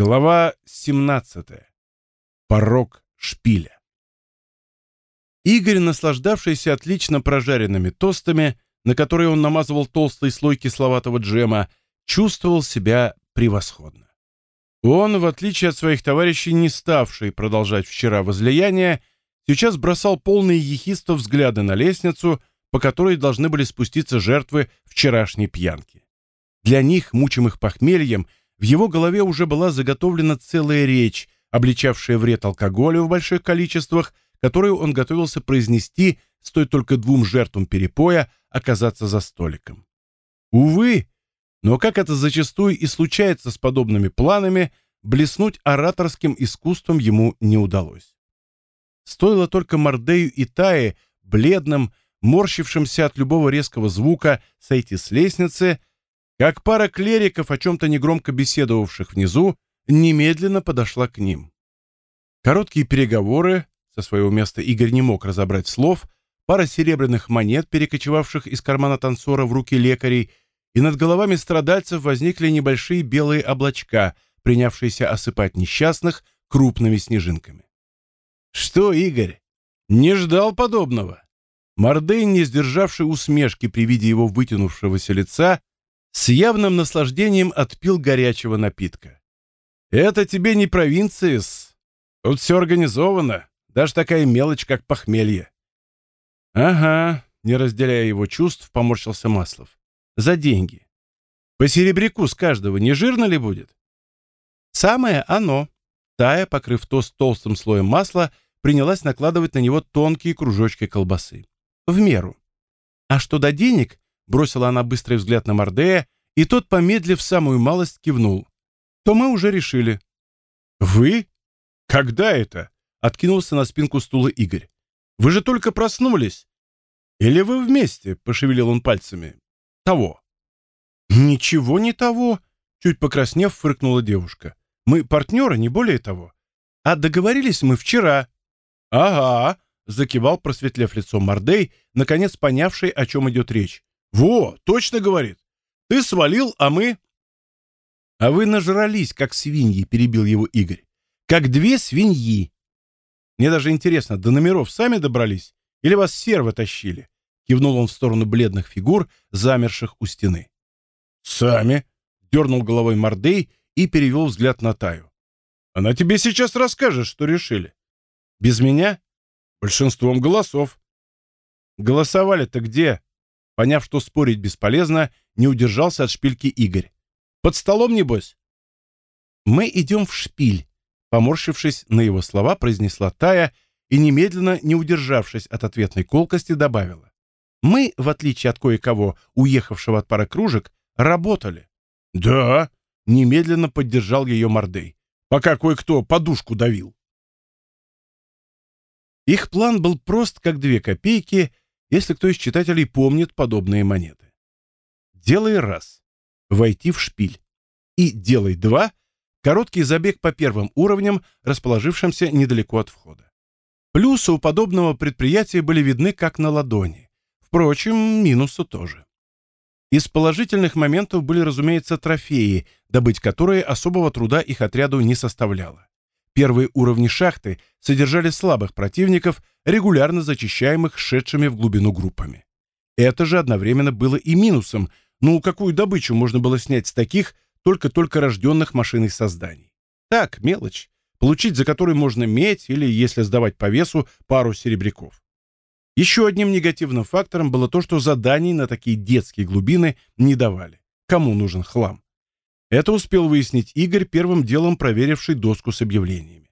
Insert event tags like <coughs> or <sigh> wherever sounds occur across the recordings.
Глава 17. Порог шпиля. Игорь, наслаждавшийся отлично прожаренными тостами, на которые он намазывал толстый слой кисловатого джема, чувствовал себя превосходно. Он, в отличие от своих товарищей, не ставший продолжать вчера возлияние, сейчас бросал полные ехидства взгляды на лестницу, по которой должны были спуститься жертвы вчерашней пьянки. Для них, мучимых похмельем, в его голове уже была заготовлена целая речь, обличавшая вред алкоголя в больших количествах, которую он готовился произнести, стоит только двум жертвам перепоя оказаться за столиком. Увы, но как это зачастую и случается с подобными планами, блеснуть ораторским искусством ему не удалось. Стоило только Мордею и Тае, бледным, морщившимся от любого резкого звука, сойти с лестницы, как пара клериков, о чем-то негромко беседовавших внизу, немедленно подошла к ним. Короткие переговоры, со своего места Игорь не мог разобрать слов, пара серебряных монет, перекочевавших из кармана танцора в руки лекарей, и над головами страдальцев возникли небольшие белые облачка, принявшиеся осыпать несчастных крупными снежинками. «Что, Игорь, не ждал подобного?» Мордей, не сдержавший усмешки при виде его вытянувшегося лица, с явным наслаждением отпил горячего напитка. «Это тебе не провинция -с. Тут все организовано, даже такая мелочь, как похмелье». «Ага», — не разделяя его чувств, поморщился Маслов. «За деньги. По серебряку с каждого не жирно ли будет?» «Самое оно». Тая, покрыв тост толстым слоем масла, принялась накладывать на него тонкие кружочки колбасы. В меру. А что до денег, Бросила она быстрый взгляд на Мордея, и тот, помедлив самую малость, кивнул. То мы уже решили. Вы? Когда это? Откинулся на спинку стула Игорь. Вы же только проснулись. Или вы вместе? Пошевелил он пальцами. Того. Ничего не того. Чуть покраснев, фыркнула девушка. Мы партнеры, не более того. А договорились мы вчера. Ага, закивал, просветлев лицом Мордей, наконец понявший, о чем идет речь. Во, точно говорит. Ты свалил, а мы... А вы нажрались, как свиньи, перебил его Игорь. Как две свиньи. Мне даже интересно, до номеров сами добрались или вас сервы тащили? Кивнул он в сторону бледных фигур, замерших у стены. Сами, дернул головой Мордей и перевел взгляд на Таю. Она тебе сейчас расскажет, что решили. Без меня? Большинством голосов. Голосовали-то где? Поняв, что спорить бесполезно, не удержался от шпильки Игорь. «Под столом, небось?» «Мы идем в шпиль», — поморщившись на его слова, произнесла Тая и, немедленно, не удержавшись от ответной колкости, добавила. «Мы, в отличие от кое-кого, уехавшего от пары кружек, работали». «Да», — немедленно поддержал ее Мордей, пока кое-кто подушку давил. Их план был прост, как две копейки, если кто из читателей помнит подобные монеты. Делай раз — войти в шпиль. И делай два — короткий забег по первым уровням, расположившимся недалеко от входа. Плюсы у подобного предприятия были видны как на ладони. Впрочем, минусы тоже. Из положительных моментов были, разумеется, трофеи, добыть которые особого труда их отряду не составляло. Первые уровни шахты содержали слабых противников, регулярно зачищаемых шедшими в глубину группами. Это же одновременно было и минусом, ну какую добычу можно было снять с таких только-только рожденных машиной созданий? Так, мелочь, получить за которой можно медь или, если сдавать по весу, пару серебряков. Еще одним негативным фактором было то, что заданий на такие детские глубины не давали. Кому нужен хлам? Это успел выяснить Игорь, первым делом проверивший доску с объявлениями.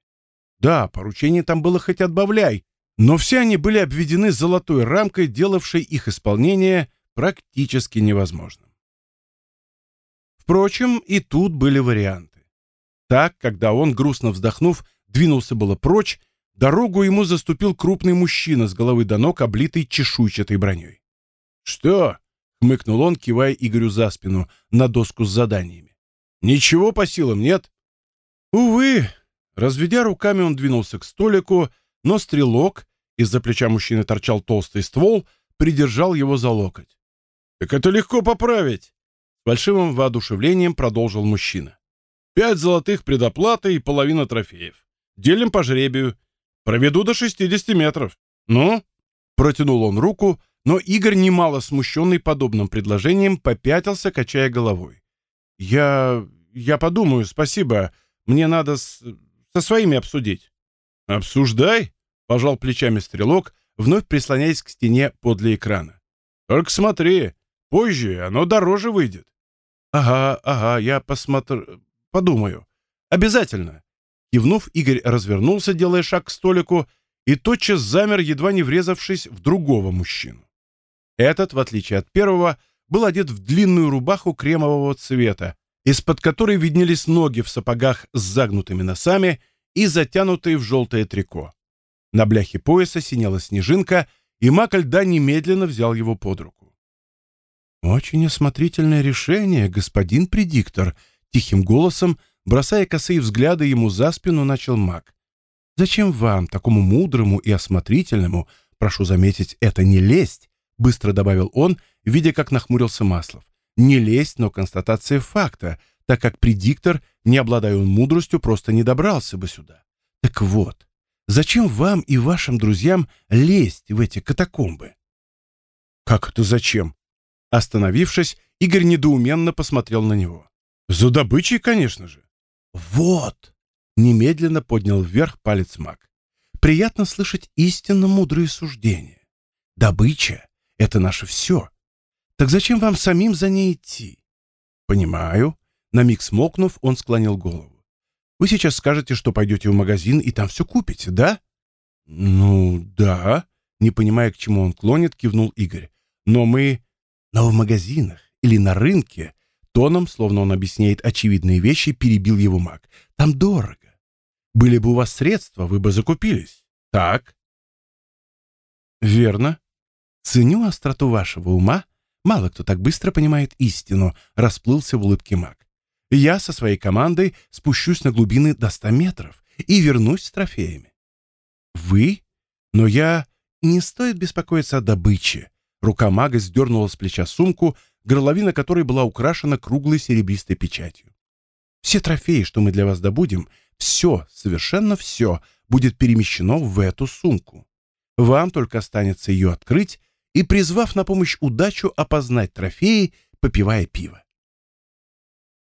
Да, поручений там было хоть отбавляй, но все они были обведены золотой рамкой, делавшей их исполнение практически невозможным. Впрочем, и тут были варианты. Так, когда он, грустно вздохнув, двинулся было прочь, дорогу ему заступил крупный мужчина с головы до ног, облитый чешуйчатой броней. «Что?» — хмыкнул он, кивая Игорю за спину на доску с заданиями. Ничего по силам нет? Увы. Разведя руками, он двинулся к столику, но стрелок, из-за плеча мужчины торчал толстый ствол, придержал его за локоть. «Так это легко поправить!» С большим воодушевлением продолжил мужчина. Пять золотых предоплаты и половина трофеев. Делим по жребию. Проведу до 60 метров. Ну?» Протянул он руку, но Игорь, немало смущенный подобным предложением, попятился, качая головой. «Я... я подумаю, спасибо. Мне надо с... со своими обсудить». «Обсуждай», — пожал плечами стрелок, вновь прислоняясь к стене подле экрана. «Только смотри, позже оно дороже выйдет». «Ага, ага, я посмотрю... подумаю. Обязательно». Кивнув, Игорь развернулся, делая шаг к столику, и тотчас замер, едва не врезавшись в другого мужчину. Этот, в отличие от первого, был одет в длинную рубаху кремового цвета, из-под которой виднелись ноги в сапогах с загнутыми носами и затянутые в желтое трико. На бляхе пояса синела снежинка, и маг льда немедленно взял его под руку. «Очень осмотрительное решение, господин предиктор», — тихим голосом, бросая косые взгляды ему за спину, начал маг. «Зачем вам, такому мудрому и осмотрительному, прошу заметить, это не лесть, — быстро добавил он, видя, как нахмурился Маслов. «Не лезть, но констатация факта, так как предиктор, не обладая он мудростью, просто не добрался бы сюда. Так вот, зачем вам и вашим друзьям лезть в эти катакомбы?» «Как это зачем?» Остановившись, Игорь недоуменно посмотрел на него. «За добычей, конечно же». «Вот!» — немедленно поднял вверх палец маг. «Приятно слышать истинно мудрые суждения. Добыча это наше все. Так зачем вам самим за ней идти? Понимаю. На миг смолкнув, он склонил голову. Вы сейчас скажете, что пойдете в магазин и там все купите, да? Ну, да. Не понимая, к чему он клонит, кивнул Игорь. Но мы... Но в магазинах или на рынке, тоном, словно он объясняет очевидные вещи, перебил его маг. Там дорого. Были бы у вас средства, вы бы закупились. Так? Верно. Ценю остроту вашего ума. Мало кто так быстро понимает истину, расплылся в улыбке маг. Я со своей командой спущусь на глубины до ста метров и вернусь с трофеями. Вы? Но я... Не стоит беспокоиться о добыче. Рука мага сдернула с плеча сумку, горловина которой была украшена круглой серебристой печатью. Все трофеи, что мы для вас добудем, все, совершенно все, будет перемещено в эту сумку. Вам только останется ее открыть и, призвав на помощь удачу, опознать трофеи, попивая пиво.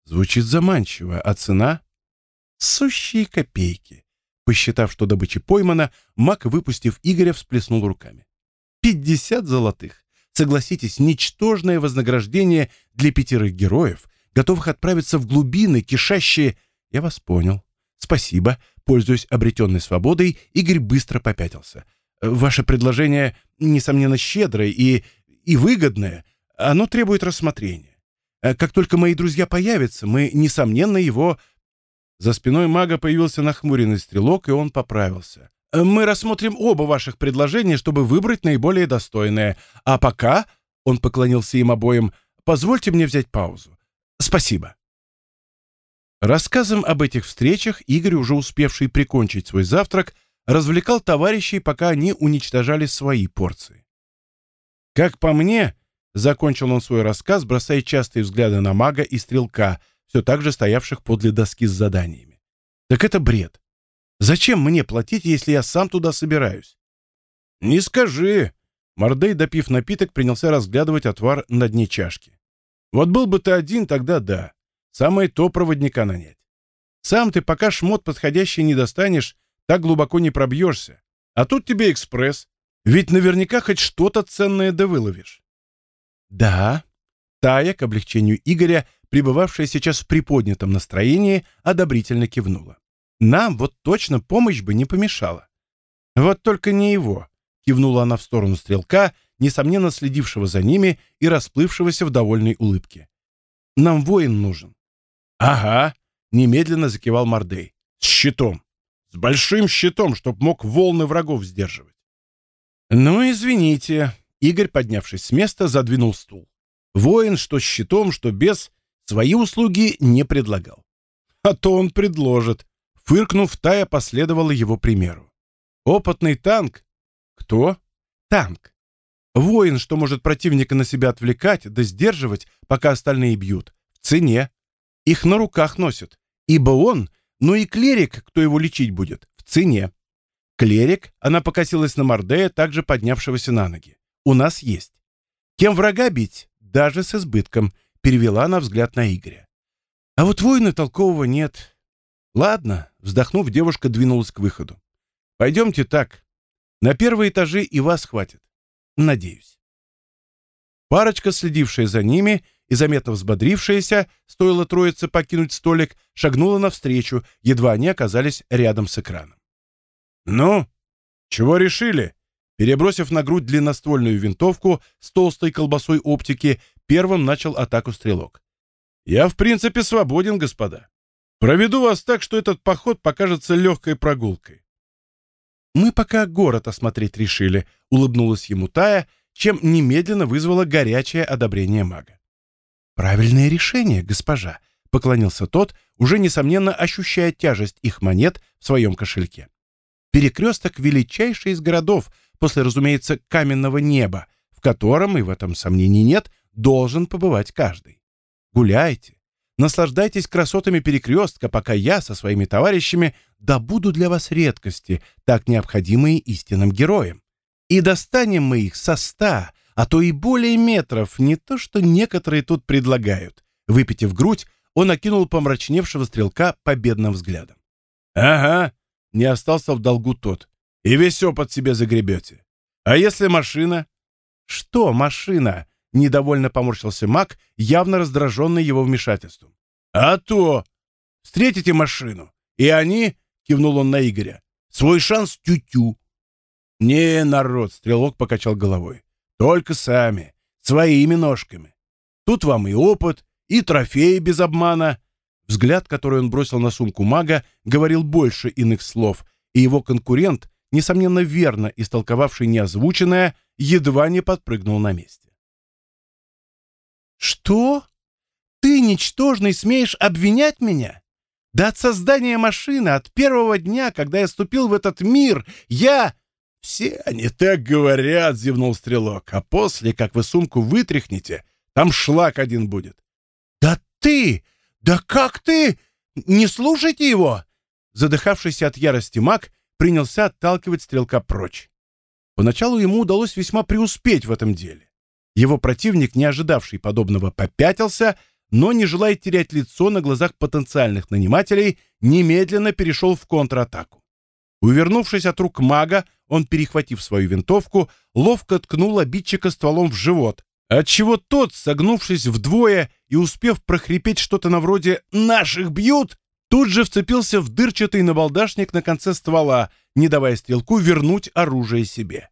Звучит заманчиво, а цена — сущие копейки. Посчитав, что добыча поймана, маг, выпустив Игоря, всплеснул руками. «Пятьдесят золотых! Согласитесь, ничтожное вознаграждение для пятерых героев, готовых отправиться в глубины, кишащие... Я вас понял. Спасибо. Пользуясь обретенной свободой, Игорь быстро попятился — Ваше предложение, несомненно, щедрое и, и выгодное. Оно требует рассмотрения. Э, как только мои друзья появятся, мы, несомненно, его...» За спиной мага появился нахмуренный стрелок, и он поправился. «Э, «Мы рассмотрим оба ваших предложения, чтобы выбрать наиболее достойное. А пока...» — он поклонился им обоим. «Позвольте мне взять паузу. Спасибо». Рассказом об этих встречах Игорь, уже успевший прикончить свой завтрак, — развлекал товарищей, пока они уничтожали свои порции. Как по мне, закончил он свой рассказ, бросая частые взгляды на мага и стрелка, все так же стоявших подле доски с заданиями. Так это бред. Зачем мне платить, если я сам туда собираюсь? Не скажи. Мордей, допив напиток, принялся разглядывать отвар на дне чашки. Вот был бы ты один, тогда да. Самое то проводника нанять. Сам ты пока шмот подходящий не достанешь, так глубоко не пробьешься. А тут тебе экспресс. Ведь наверняка хоть что-то ценное да выловишь. Да. Тая, к облегчению Игоря, пребывавшая сейчас в приподнятом настроении, одобрительно кивнула. Нам вот точно помощь бы не помешала. Вот только не его, кивнула она в сторону стрелка, несомненно следившего за ними и расплывшегося в довольной улыбке. Нам воин нужен. Ага, немедленно закивал Мордей. С щитом. С большим щитом, чтоб мог волны врагов сдерживать. «Ну, извините», — Игорь, поднявшись с места, задвинул стул. Воин, что с щитом, что без, свои услуги не предлагал. А то он предложит. Фыркнув, Тая последовала его примеру. Опытный танк. Кто? Танк. Воин, что может противника на себя отвлекать, да сдерживать, пока остальные бьют. В цене. Их на руках носят. Ибо он, ну и клерик, кто его лечить будет, в цене. Клерик, она покосилась на Мордея, также поднявшегося на ноги. У нас есть. Кем врага бить? Даже с избытком, перевела она взгляд на Игоря. А вот воина толкового нет. Ладно, вздохнув, девушка двинулась к выходу. Пойдемте так. На первые этажи и вас хватит. Надеюсь. Парочка, следившая за ними и заметно взбодрившаяся, стоило троице покинуть столик, шагнула навстречу, едва они оказались рядом с экраном. «Ну, чего решили?» Перебросив на грудь длинноствольную винтовку с толстой колбасой оптики, первым начал атаку стрелок. «Я, в принципе, свободен, господа. Проведу вас так, что этот поход покажется легкой прогулкой». «Мы пока город осмотреть решили», — улыбнулась ему Тая, чем немедленно вызвала горячее одобрение мага. «Правильное решение, госпожа», — поклонился тот, уже, несомненно, ощущая тяжесть их монет в своем кошельке. Перекресток величайший из городов, после, разумеется, каменного неба, в котором, и в этом сомнений нет, должен побывать каждый. Гуляйте, наслаждайтесь красотами перекрестка, пока я со своими товарищами добуду для вас редкости, так необходимые истинным героям. И достанем мы их со ста, а то и более метров, не то что некоторые тут предлагают. Выпитив грудь, он окинул помрачневшего стрелка победным взглядом. «Ага, не остался в долгу тот. И весь опыт себе загребете. А если машина? Что машина? Недовольно поморщился маг, явно раздраженный его вмешательством. А то! Встретите машину, и они, кивнул он на Игоря, свой шанс тю-тю. Не, народ, стрелок покачал головой. Только сами, своими ножками. Тут вам и опыт, и трофеи без обмана, Взгляд, который он бросил на сумку мага, говорил больше иных слов, и его конкурент, несомненно верно истолковавший неозвученное, едва не подпрыгнул на месте. «Что? Ты, ничтожный, смеешь обвинять меня? Да от создания машины, от первого дня, когда я ступил в этот мир, я...» «Все они так говорят», — зевнул стрелок, «а после, как вы сумку вытряхнете, там шлак один будет». «Да ты! «Да как ты? Не слушайте его!» Задыхавшийся от ярости маг принялся отталкивать стрелка прочь. Поначалу ему удалось весьма преуспеть в этом деле. Его противник, не ожидавший подобного, попятился, но, не желая терять лицо на глазах потенциальных нанимателей, немедленно перешел в контратаку. Увернувшись от рук мага, он, перехватив свою винтовку, ловко ткнул обидчика стволом в живот, отчего тот, согнувшись вдвое и успев прохрипеть что-то на вроде «наших бьют», тут же вцепился в дырчатый набалдашник на конце ствола, не давая стрелку вернуть оружие себе.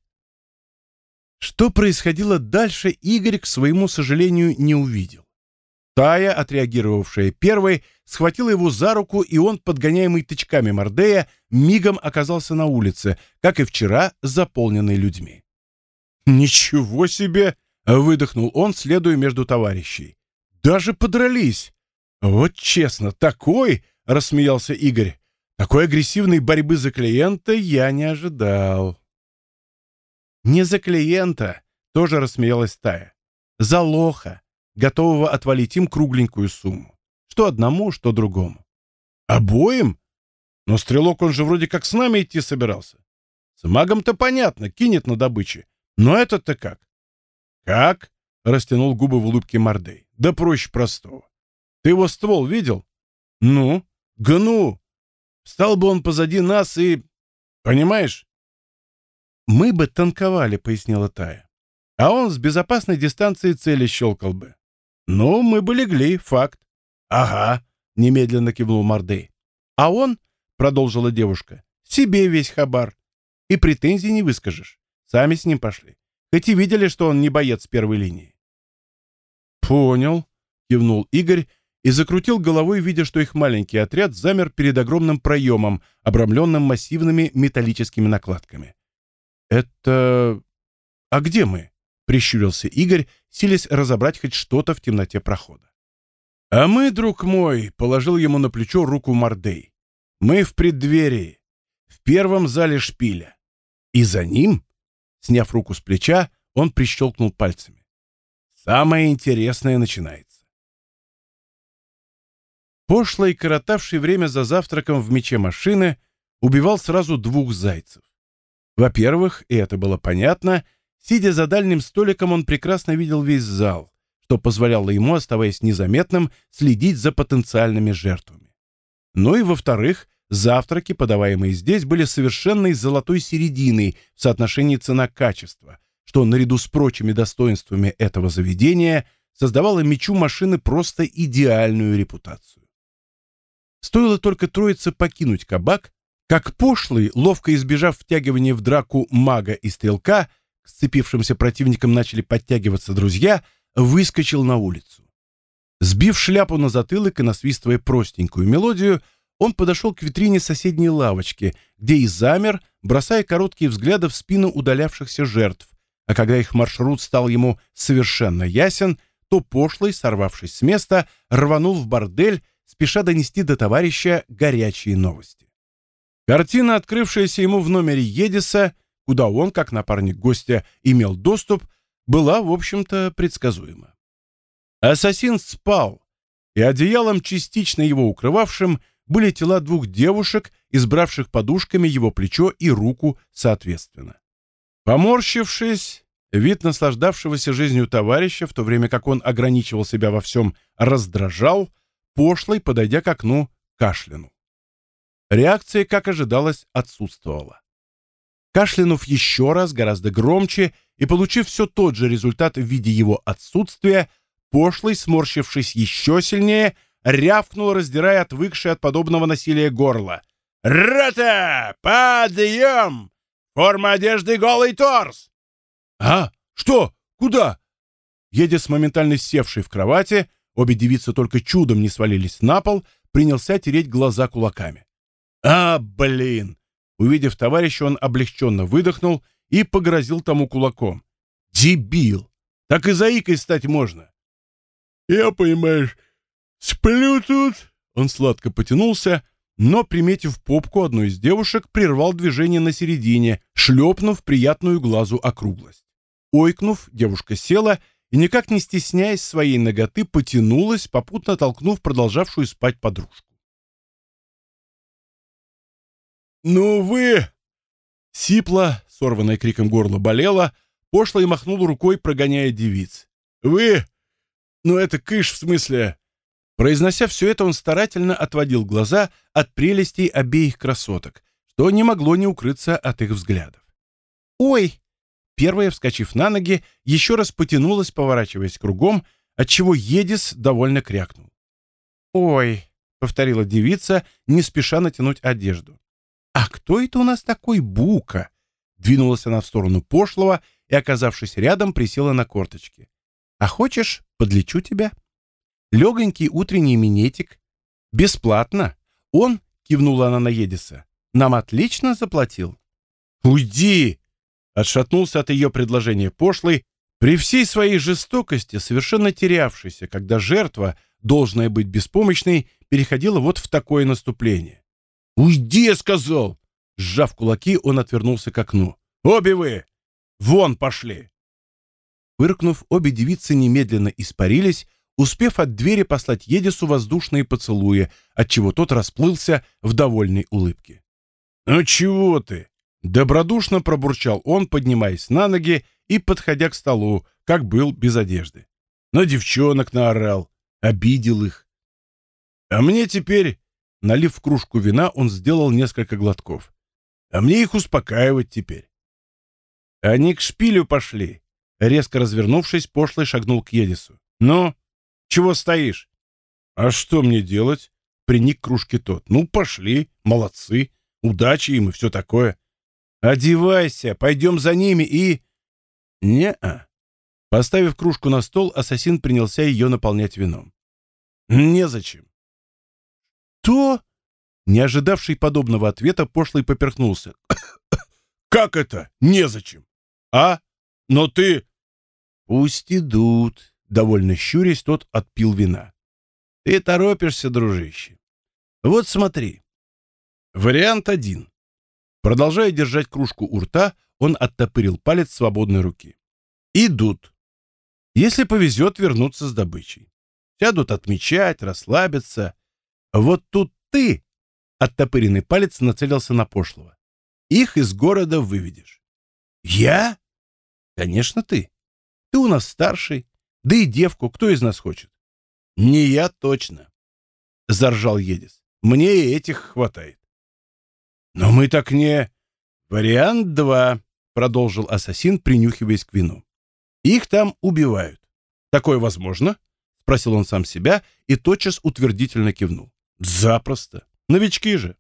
Что происходило дальше, Игорь, к своему сожалению, не увидел. Тая, отреагировавшая первой, схватила его за руку, и он, подгоняемый тычками Мордея, мигом оказался на улице, как и вчера, заполненный людьми. «Ничего себе!» Выдохнул он, следуя между товарищей. Даже подрались. Вот честно, такой, рассмеялся Игорь. Такой агрессивной борьбы за клиента я не ожидал. Не за клиента, тоже рассмеялась Тая. За лоха, готового отвалить им кругленькую сумму. Что одному, что другому. Обоим? Но стрелок он же вроде как с нами идти собирался. С магом-то понятно, кинет на добыче. Но этот-то как? «Как?» — растянул губы в улыбке Мордей. «Да проще простого. Ты его ствол видел?» «Ну? Гну! Стал бы он позади нас и... Понимаешь?» «Мы бы танковали», — пояснила Тая. «А он с безопасной дистанции цели щелкал бы». «Ну, мы бы легли, факт». «Ага», — немедленно кивнул Мордей. «А он, — продолжила девушка, — себе весь хабар. И претензий не выскажешь. Сами с ним пошли. Хоть и видели, что он не боец первой линии. «Понял», — кивнул Игорь и закрутил головой, видя, что их маленький отряд замер перед огромным проемом, обрамленным массивными металлическими накладками. «Это... А где мы?» — прищурился Игорь, силясь разобрать хоть что-то в темноте прохода. «А мы, друг мой», — положил ему на плечо руку Мордей, — «мы в преддверии, в первом зале шпиля. И за ним Сняв руку с плеча, он прищелкнул пальцами. «Самое интересное начинается. Пошлый, коротавший время за завтраком в мече машины, убивал сразу двух зайцев. Во-первых, и это было понятно, сидя за дальним столиком, он прекрасно видел весь зал, что позволяло ему, оставаясь незаметным, следить за потенциальными жертвами. Ну и во-вторых, завтраки, подаваемые здесь, были совершенной золотой серединой в соотношении цена-качество, что наряду с прочими достоинствами этого заведения создавало мечу машины просто идеальную репутацию. Стоило только троице покинуть кабак, как пошлый, ловко избежав втягивания в драку мага и стрелка, сцепившимся противникам начали подтягиваться друзья, выскочил на улицу. Сбив шляпу на затылок и насвистывая простенькую мелодию, он подошел к витрине соседней лавочки, где и замер, бросая короткие взгляды в спину удалявшихся жертв, а когда их маршрут стал ему совершенно ясен, то пошлый, сорвавшись с места, рванул в бордель, спеша донести до товарища горячие новости. Картина, открывшаяся ему в номере Едиса, куда он, как напарник гостя, имел доступ, была, в общем-то, предсказуема. Ассасин спал, и одеялом, частично его укрывавшим, были тела двух девушек, избравших подушками его плечо и руку соответственно. Поморщившись, вид наслаждавшегося жизнью товарища, в то время как он ограничивал себя во всем, раздражал, пошлый, подойдя к окну, кашлянул. Реакция, как ожидалось, отсутствовала. Кашлянув еще раз, гораздо громче, и получив все тот же результат в виде его отсутствия, пошлый, сморщившись еще сильнее, рявкнул, раздирая отвыкшее от подобного насилия горло. «Рота! Подъем! Форма одежды голый торс!» «А? Что? Куда?» Едец, моментально севший в кровати, обе девицы только чудом не свалились на пол, принялся тереть глаза кулаками. «А, блин!» Увидев товарища, он облегченно выдохнул и погрозил тому кулаком. «Дебил! Так и заикой стать можно!» «Я, понимаешь, сплю тут...» Он сладко потянулся, но, приметив попку одной из девушек, прервал движение на середине, шлепнув приятную глазу округлость. Ойкнув, девушка села и, никак не стесняясь своей ноготы, потянулась, попутно толкнув продолжавшую спать подружку. «Ну вы...» Сипла, сорванная криком горло болела, пошло и махнул рукой, прогоняя девиц. «Вы... Ну это кыш, в смысле...» Произнося все это, он старательно отводил глаза от прелестей обеих красоток, что не могло не укрыться от их взглядов. «Ой!» Первая, вскочив на ноги, еще раз потянулась, поворачиваясь кругом, отчего Едис довольно крякнул. «Ой!» — повторила девица, не спеша натянуть одежду. «А кто это у нас такой Бука?» Двинулась она в сторону пошлого и, оказавшись рядом, присела на корточки. «А хочешь, подлечу тебя?» Легонький утренний минетик. Бесплатно. Он, кивнула она на Едиса, нам отлично заплатил. «Уйди!» Отшатнулся от ее предложения пошлый, при всей своей жестокости, совершенно терявшийся, когда жертва, должная быть беспомощной, переходила вот в такое наступление. «Уйди!» — я сказал. Сжав кулаки, он отвернулся к окну. «Обе вы! Вон пошли!» Выркнув, обе девицы немедленно испарились, успев от двери послать Едису воздушные поцелуи, отчего тот расплылся в довольной улыбке. «Ну чего ты?» — добродушно пробурчал он, поднимаясь на ноги и подходя к столу, как был без одежды. На девчонок наорал, обидел их. А мне теперь Налив в кружку вина, он сделал несколько глотков. А мне их успокаивать теперь. Они к шпилю пошли. Резко развернувшись, пошлый шагнул к Едису. «Ну, чего стоишь?» «А что мне делать?» Приник к кружке тот. «Ну, пошли, молодцы, удачи им и все такое». «Одевайся, пойдем за ними и...» «Не-а». Поставив кружку на стол, ассасин принялся ее наполнять вином. «Незачем. «Что?» Не ожидавший подобного ответа, пошлый поперхнулся. <coughs> «Как это? Незачем!» «А? Но ты...» «Пусть идут», — довольно щурясь, тот отпил вина. «Ты торопишься, дружище. Вот смотри. Вариант один. Продолжая держать кружку у рта, он оттопырил палец свободной руки. Идут. Если повезет, вернуться с добычей. Сядут отмечать, расслабиться, Вот тут ты, оттопыренный палец нацелился на пошлого. Их из города выведешь. Я? Конечно, ты. Ты у нас старший. Да и девку кто из нас хочет? Не я точно. Заржал Едис. Мне и этих хватает. Но мы так не... Вариант два, продолжил ассасин, принюхиваясь к вину. Их там убивают. Такое возможно? Спросил он сам себя и тотчас утвердительно кивнул. Запросто. Новички же.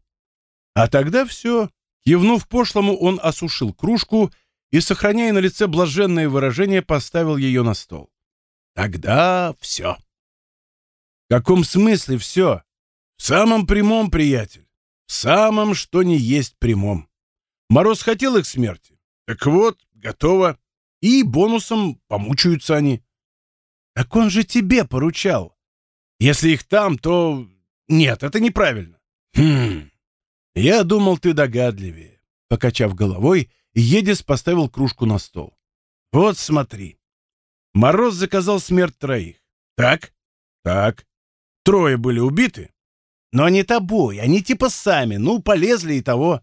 А тогда все. Кивнув пошлому, он осушил кружку и, сохраняя на лице блаженное выражение, поставил ее на стол. Тогда все. В каком смысле все? В самом прямом, приятель. В самом, что не есть прямом. Мороз хотел их смерти. Так вот, готово. И бонусом помучаются они. Так он же тебе поручал. Если их там, то... Нет, это неправильно. Хм... Я думал, ты догадливее. Покачав головой, Едис поставил кружку на стол. Вот смотри. Мороз заказал смерть троих. Так? Так. Трое были убиты. Но не тобой, они типа сами, ну, полезли и того.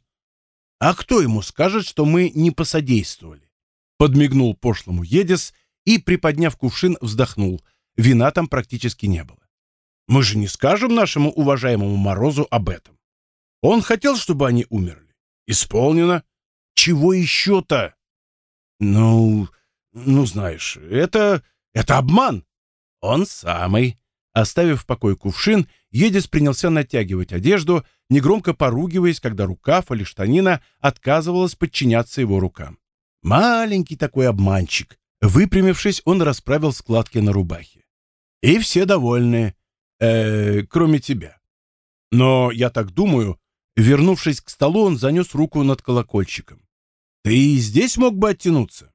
А кто ему скажет, что мы не посодействовали? Подмигнул пошлому Едис и, приподняв кувшин, вздохнул. Вина там практически не было. Мы же не скажем нашему уважаемому Морозу об этом. Он хотел, чтобы они умерли. Исполнено. Чего еще-то? Ну, ну, знаешь, это... это обман. Он самый. Оставив в покое кувшин, Едис принялся натягивать одежду, негромко поругиваясь, когда рукав или штанина отказывалась подчиняться его рукам. Маленький такой обманщик. Выпрямившись, он расправил складки на рубахе. И все довольны, э, кроме тебя. Но, я так думаю, вернувшись к столу, он занес руку над колокольчиком. Ты и здесь мог бы оттянуться.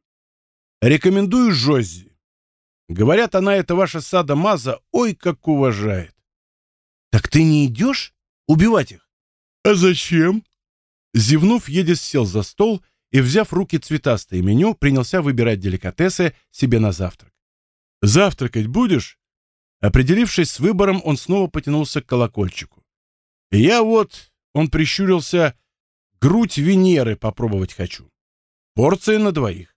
Рекомендую Жоззи. Говорят, она это ваша сада Маза, ой, как уважает. Так ты не идешь убивать их? А зачем? Зевнув, Едис сел за стол и, взяв в руки цветастое меню, принялся выбирать деликатесы себе на завтрак. «Завтракать будешь?» Определившись с выбором, он снова потянулся к колокольчику. «Я вот...» — он прищурился. «Грудь Венеры попробовать хочу. Порция на двоих».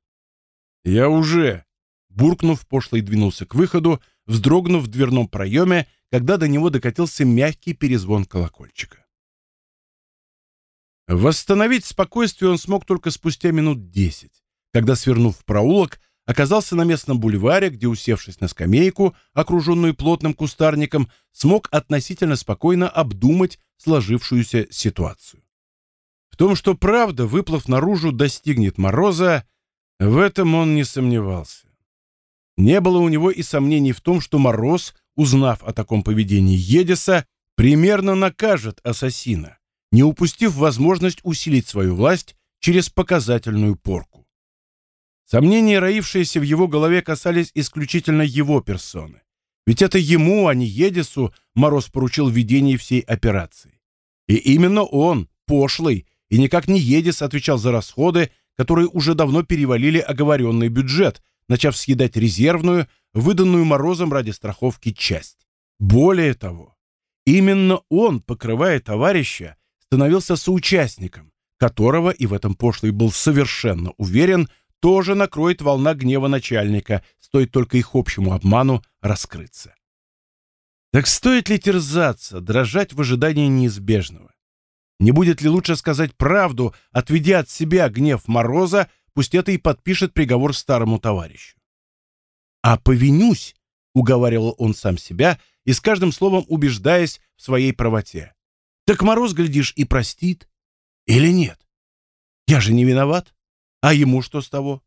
«Я уже...» Буркнув, пошлый двинулся к выходу, вздрогнув в дверном проеме, когда до него докатился мягкий перезвон колокольчика. Восстановить спокойствие он смог только спустя минут десять, когда, свернув в проулок, оказался на местном бульваре, где, усевшись на скамейку, окруженную плотным кустарником, смог относительно спокойно обдумать сложившуюся ситуацию. В том, что правда, выплыв наружу, достигнет мороза, в этом он не сомневался. Не было у него и сомнений в том, что Мороз, узнав о таком поведении Едиса, примерно накажет ассасина, не упустив возможность усилить свою власть через показательную порку. Сомнения, роившиеся в его голове, касались исключительно его персоны. Ведь это ему, а не Едису, Мороз поручил ведение всей операции. И именно он, пошлый, и никак не Едис отвечал за расходы, которые уже давно перевалили оговоренный бюджет, начав съедать резервную, выданную Морозом ради страховки часть. Более того, именно он, покрывая товарища, становился соучастником, которого, и в этом пошлый был совершенно уверен, тоже накроет волна гнева начальника, стоит только их общему обману раскрыться. Так стоит ли терзаться, дрожать в ожидании неизбежного? Не будет ли лучше сказать правду, отведя от себя гнев Мороза, пусть это и подпишет приговор старому товарищу? «А повинюсь», — уговаривал он сам себя и с каждым словом убеждаясь в своей правоте. «Так Мороз, глядишь, и простит. Или нет? Я же не виноват. А ему что с того?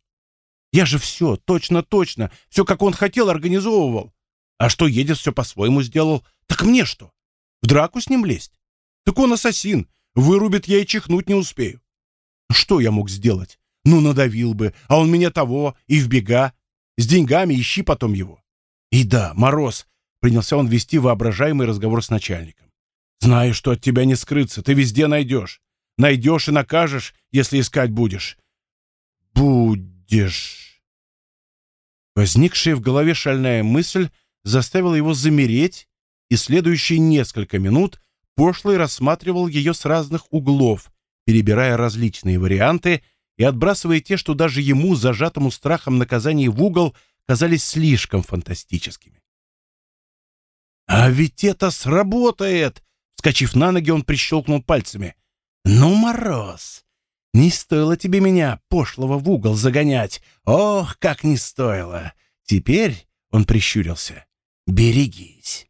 Я же все, точно-точно, все, как он хотел, организовывал. А что едет, все по-своему сделал. Так мне что? В драку с ним лезть? Так он ассасин. Вырубит, я и чихнуть не успею. Что я мог сделать? Ну, надавил бы, а он меня того, и в бега. С деньгами ищи потом его. И да, Мороз, принялся он вести воображаемый разговор с начальником. Знаю, что от тебя не скрыться, ты везде найдешь. Найдешь и накажешь, если искать будешь будешь. Возникшая в голове шальная мысль заставила его замереть и следующие несколько минут Пошлый рассматривал ее с разных углов, перебирая различные варианты и отбрасывая те, что даже ему, зажатому страхом наказания в угол, казались слишком фантастическими. «А ведь это сработает!» Вскочив на ноги, он прищелкнул пальцами. «Ну, Мороз, не стоило тебе меня, пошлого, в угол загонять. Ох, как не стоило! Теперь, — он прищурился, — берегись!»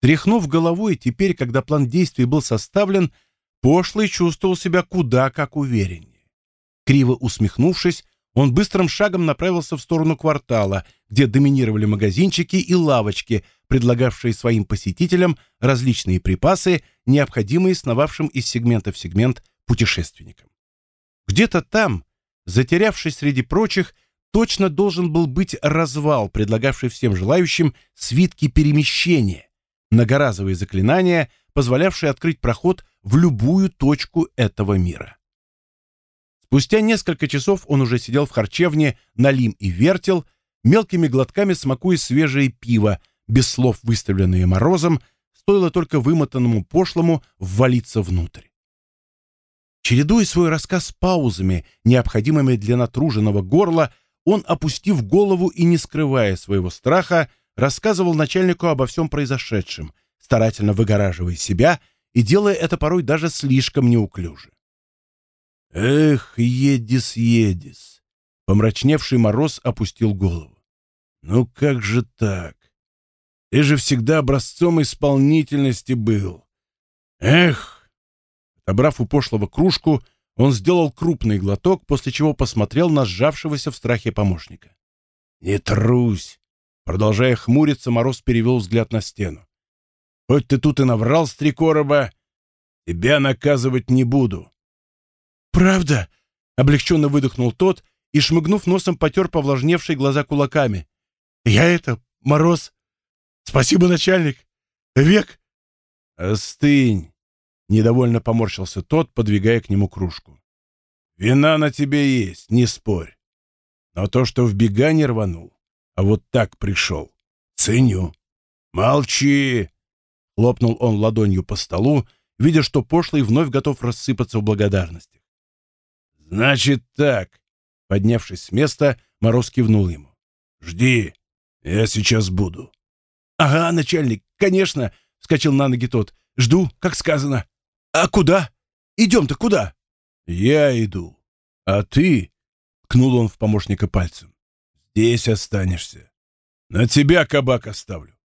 Тряхнув головой, теперь, когда план действий был составлен, Пошлый чувствовал себя куда как увереннее. Криво усмехнувшись, он быстрым шагом направился в сторону квартала, где доминировали магазинчики и лавочки, предлагавшие своим посетителям различные припасы, необходимые сновавшим из сегмента в сегмент путешественникам. Где-то там, затерявшись среди прочих, точно должен был быть развал, предлагавший всем желающим свитки перемещения, многоразовые заклинания, позволявшие открыть проход в любую точку этого мира. Спустя несколько часов он уже сидел в харчевне, налим и вертел, мелкими глотками смакуя свежее пиво, без слов выставленные морозом, стоило только вымотанному пошлому ввалиться внутрь. Чередуя свой рассказ с паузами, необходимыми для натруженного горла, он, опустив голову и не скрывая своего страха, рассказывал начальнику обо всем произошедшем, старательно выгораживая себя и делая это порой даже слишком неуклюже. Эх, Едис, Едис! Помрачневший мороз опустил голову. Ну как же так? Ты же всегда образцом исполнительности был. Эх! Отобрав у пошлого кружку, он сделал крупный глоток, после чего посмотрел на сжавшегося в страхе помощника. «Не трусь!» Продолжая хмуриться, Мороз перевел взгляд на стену. «Хоть ты тут и наврал с три короба, тебя наказывать не буду. «Правда?» — облегченно выдохнул тот и, шмыгнув носом, потер повлажневшие глаза кулаками. «Я это, Мороз. Спасибо, начальник. Век...» «Остынь!» — недовольно поморщился тот, подвигая к нему кружку. «Вина на тебе есть, не спорь. Но то, что в бега не рванул, а вот так пришел, ценю. Молчи!» Лопнул он ладонью по столу, видя, что пошлый вновь готов рассыпаться в благодарности. «Значит так!» Поднявшись с места, Мороз кивнул ему. «Жди, я сейчас буду». «Ага, начальник, конечно!» — вскочил на ноги тот. «Жду, как сказано. А куда? Идем-то куда?» «Я иду. А ты...» — кнул он в помощника пальцем. «Здесь останешься. На тебя кабак оставлю».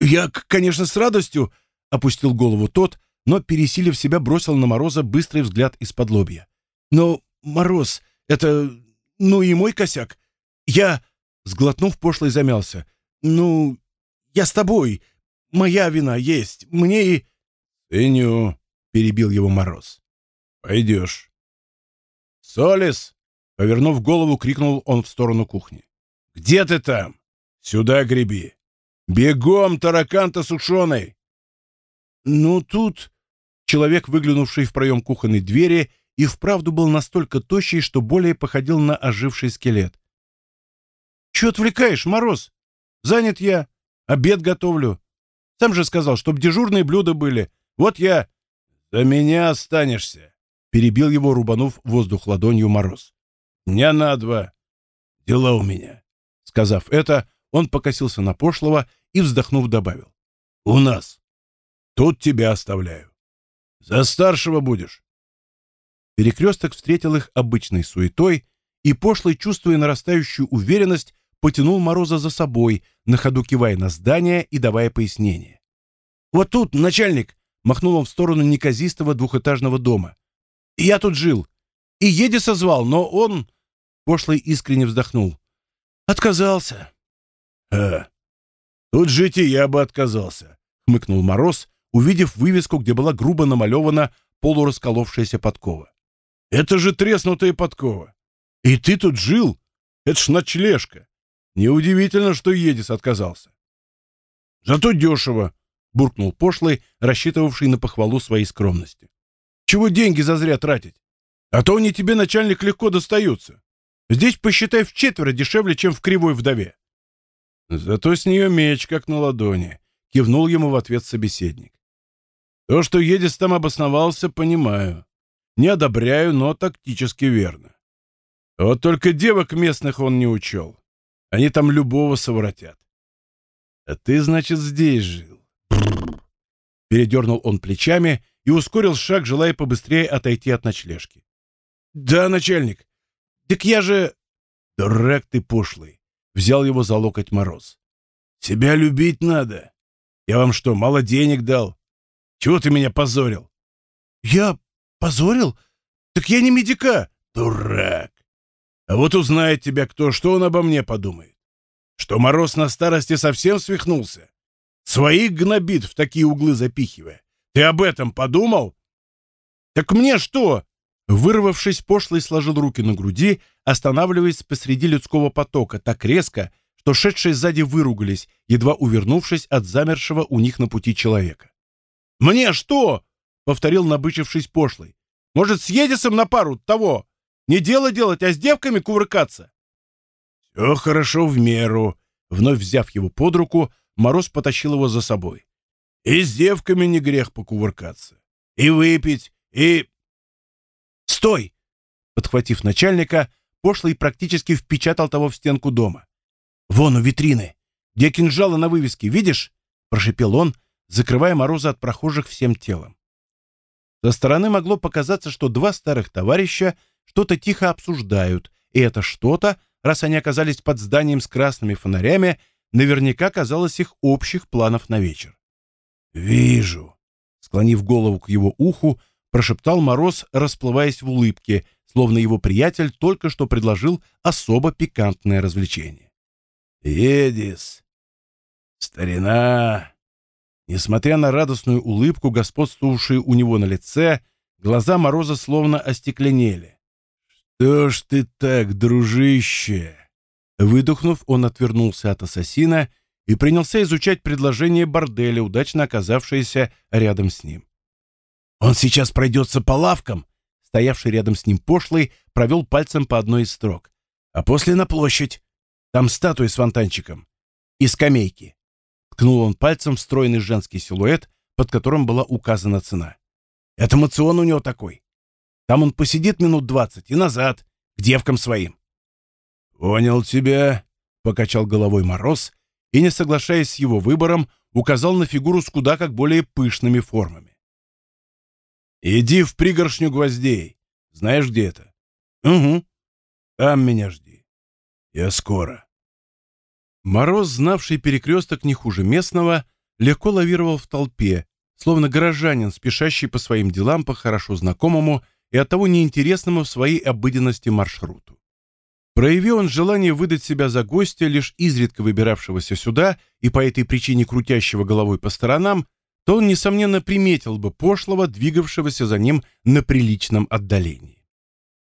«Я, конечно, с радостью...» — опустил голову тот, но, пересилив себя, бросил на Мороза быстрый взгляд из-под лобья. Но, Мороз, это... ну и мой косяк. Я, сглотнув пошлый, замялся. Ну, я с тобой. Моя вина есть. Мне и... Ценю, перебил его Мороз. Пойдешь. Солис! Повернув голову, крикнул он в сторону кухни. «Где ты там? Сюда греби! Бегом, таракан-то сушеный!» «Ну тут...» Человек, выглянувший в проем кухонной двери, и вправду был настолько тощий, что более походил на оживший скелет. «Чего отвлекаешь, Мороз? Занят я. Обед готовлю. Сам же сказал, чтоб дежурные блюда были. Вот я...» «За меня останешься», — перебил его, рубанув воздух ладонью Мороз. «Дня на два. Дела у меня». Сказав это, он покосился на пошлого и, вздохнув, добавил. «У нас. Тут тебя оставляю. За старшего будешь. Перекресток встретил их обычной суетой, и пошлый, чувствуя нарастающую уверенность, потянул Мороза за собой, на ходу кивая на здание и давая пояснение. «Вот тут, начальник!» — махнул он в сторону неказистого двухэтажного дома. «Я тут жил. И Еди созвал, но он...» Пошлый искренне вздохнул. «Отказался». «А, тут жить и я бы отказался», — хмыкнул Мороз, увидев вывеску, где была грубо намалевана полурасколовшаяся подкова. Это же треснутая подкова. И ты тут жил? Это ж ночлежка. Неудивительно, что Едис отказался. Зато дешево, буркнул пошлый, рассчитывавший на похвалу своей скромности. Чего деньги зазря тратить? А то они тебе, начальник, легко достаются. Здесь, посчитай, в четверо дешевле, чем в Кривой Вдове. Зато с нее меч, как на ладони, кивнул ему в ответ собеседник. То, что Едис там обосновался, понимаю. Не одобряю, но тактически верно. Вот только девок местных он не учел. Они там любого совратят. А ты, значит, здесь жил. Передернул он плечами и ускорил шаг, желая побыстрее отойти от ночлежки. «Да, начальник. Так я же...» «Дурак ты пошлый!» — взял его за локоть Мороз. «Себя любить надо. Я вам что, мало денег дал? Чего ты меня позорил?» «Я позорил? Так я не медика!» «Дурак! А вот узнает тебя кто, что он обо мне подумает. Что Мороз на старости совсем свихнулся? Своих гнобит в такие углы запихивая. Ты об этом подумал? Так мне что? Вырвавшись, пошлый сложил руки на груди, останавливаясь посреди людского потока так резко, что шедшие сзади выругались, едва увернувшись от замершего у них на пути человека. «Мне что?» — повторил набычившись пошлый. «Может, с Едисом на пару того? Не дело делать, а с девками кувыркаться?» «Все хорошо в меру», — вновь взяв его под руку, Мороз потащил его за собой. «И с девками не грех покувыркаться. И выпить, и...» «Стой!» Подхватив начальника, пошлый практически впечатал того в стенку дома. «Вон у витрины, где кинжалы на вывеске, видишь?» Прошипел он, закрывая Мороза от прохожих всем телом. Со стороны могло показаться, что два старых товарища что-то тихо обсуждают, и это что-то, раз они оказались под зданием с красными фонарями, наверняка казалось их общих планов на вечер. «Вижу», — склонив голову к его уху, прошептал Мороз, расплываясь в улыбке, словно его приятель только что предложил особо пикантное развлечение. «Едис! Старина!» Несмотря на радостную улыбку, господствовавшую у него на лице, глаза Мороза словно остекленели. «Что ж ты так, дружище?» Выдохнув, он отвернулся от ассасина и принялся изучать предложение борделя, удачно оказавшееся рядом с ним. «Он сейчас пройдется по лавкам!» Стоявший рядом с ним пошлый провел пальцем по одной из строк. «А после на площадь. Там статуи с фонтанчиком. И скамейки». Ткнул он пальцем в стройный женский силуэт, под которым была указана цена. «Это мацион у него такой. Там он посидит минут двадцать и назад, к девкам своим. «Понял тебя», — покачал головой Мороз и, не соглашаясь с его выбором, указал на фигуру с куда как более пышными формами. «Иди в пригоршню гвоздей. Знаешь, где это?» «Угу. Там меня жди. Я скоро». Мороз, знавший перекресток не хуже местного, легко лавировал в толпе, словно горожанин, спешащий по своим делам по хорошо знакомому и оттого неинтересному в своей обыденности маршруту. Прояви он желание выдать себя за гостя, лишь изредка выбиравшегося сюда и по этой причине крутящего головой по сторонам, то он, несомненно, приметил бы пошлого, двигавшегося за ним на приличном отдалении.